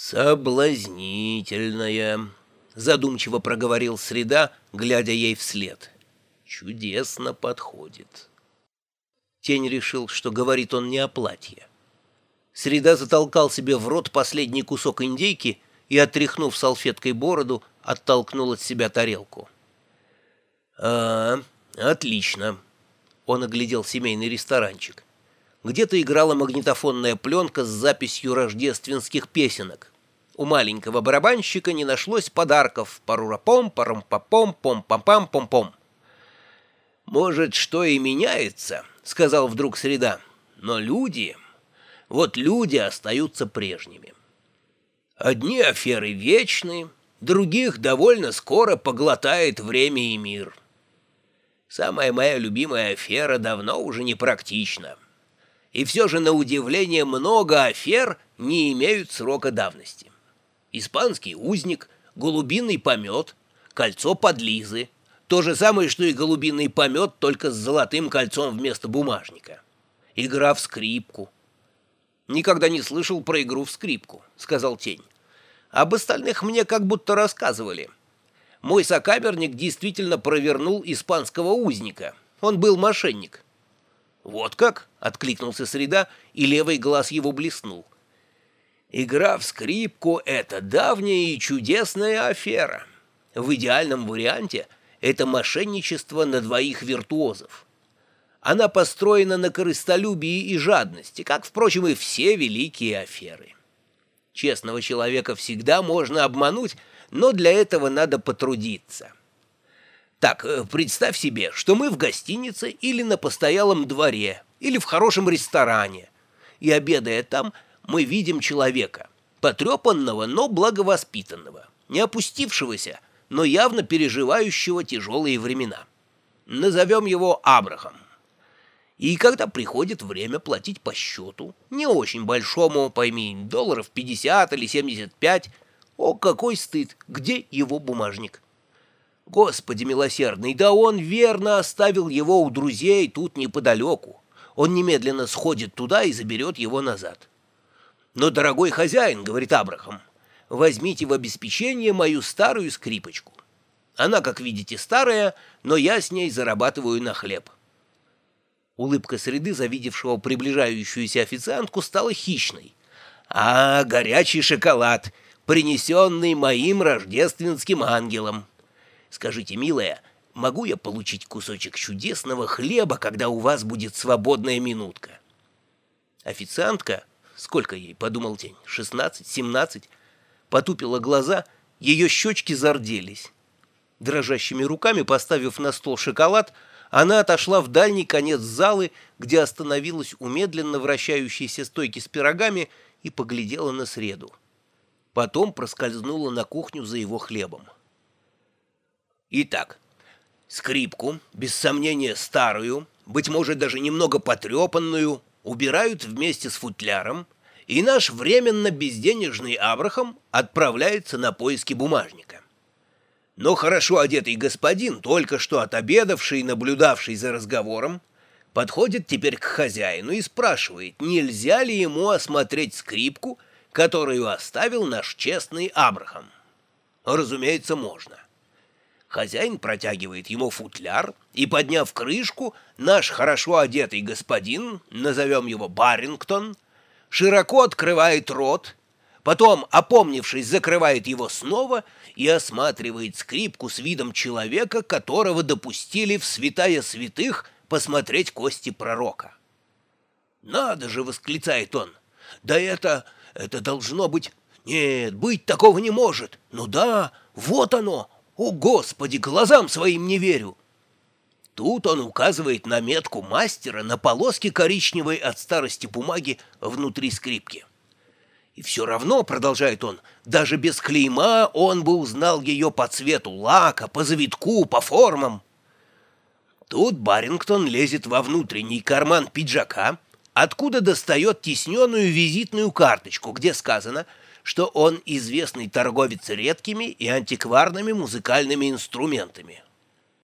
«Соблазнительная», — задумчиво проговорил Среда, глядя ей вслед. «Чудесно подходит». Тень решил, что говорит он не о платье. Среда затолкал себе в рот последний кусок индейки и, отряхнув салфеткой бороду, оттолкнул от себя тарелку. «А, отлично!» Он оглядел семейный ресторанчик. Где-то играла магнитофонная пленка с записью рождественских песенок. У маленького барабанщика не нашлось подарков. Парурапом, парам-папом, пом-пам-пам-пом-пом. «Может, что и меняется», — сказал вдруг Среда. «Но люди... Вот люди остаются прежними. Одни аферы вечны, других довольно скоро поглотает время и мир. Самая моя любимая афера давно уже не практична» и все же, на удивление, много афер не имеют срока давности. Испанский узник, голубиный помет, кольцо подлизы. То же самое, что и голубиный помет, только с золотым кольцом вместо бумажника. Игра в скрипку. «Никогда не слышал про игру в скрипку», — сказал Тень. «Об остальных мне как будто рассказывали. Мой сокамерник действительно провернул испанского узника. Он был мошенник». «Вот как?» — откликнулся Среда, и левый глаз его блеснул. «Игра в скрипку — это давняя и чудесная афера. В идеальном варианте это мошенничество на двоих виртуозов. Она построена на корыстолюбии и жадности, как, впрочем, и все великие аферы. Честного человека всегда можно обмануть, но для этого надо потрудиться». Так, э, представь себе, что мы в гостинице или на постоялом дворе, или в хорошем ресторане. И, обедая там, мы видим человека, потрепанного, но благовоспитанного, не опустившегося, но явно переживающего тяжелые времена. Назовем его Абрахам. И когда приходит время платить по счету, не очень большому, пойми, долларов 50 или 75, о, какой стыд, где его бумажник? Господи милосердный, да он верно оставил его у друзей тут неподалеку. Он немедленно сходит туда и заберет его назад. «Но, дорогой хозяин, — говорит Абрахам, — возьмите в обеспечение мою старую скрипочку. Она, как видите, старая, но я с ней зарабатываю на хлеб». Улыбка среды, завидевшего приближающуюся официантку, стала хищной. «А, горячий шоколад, принесенный моим рождественским ангелом!» Скажите, милая, могу я получить кусочек чудесного хлеба, когда у вас будет свободная минутка?» Официантка, сколько ей, подумал Тень, шестнадцать, семнадцать, потупила глаза, ее щечки зарделись. Дрожащими руками, поставив на стол шоколад, она отошла в дальний конец залы, где остановилась у медленно вращающейся стойки с пирогами и поглядела на среду. Потом проскользнула на кухню за его хлебом. Итак, скрипку, без сомнения старую, быть может даже немного потрепанную, убирают вместе с футляром, и наш временно безденежный Абрахам отправляется на поиски бумажника. Но хорошо одетый господин, только что отобедавший и наблюдавший за разговором, подходит теперь к хозяину и спрашивает, нельзя ли ему осмотреть скрипку, которую оставил наш честный Абрахам. Разумеется, можно. Хозяин протягивает ему футляр, и, подняв крышку, наш хорошо одетый господин, назовем его Барингтон, широко открывает рот, потом, опомнившись, закрывает его снова и осматривает скрипку с видом человека, которого допустили в святая святых посмотреть кости пророка. «Надо же!» — восклицает он. «Да это... это должно быть... Нет, быть такого не может! Ну да, вот оно!» «О, Господи, глазам своим не верю!» Тут он указывает на метку мастера на полоске коричневой от старости бумаги внутри скрипки. И все равно, продолжает он, даже без клейма он бы узнал ее по цвету лака, по завитку, по формам. Тут Барингтон лезет во внутренний карман пиджака, откуда достает тисненную визитную карточку, где сказано — что он известный торговец редкими и антикварными музыкальными инструментами.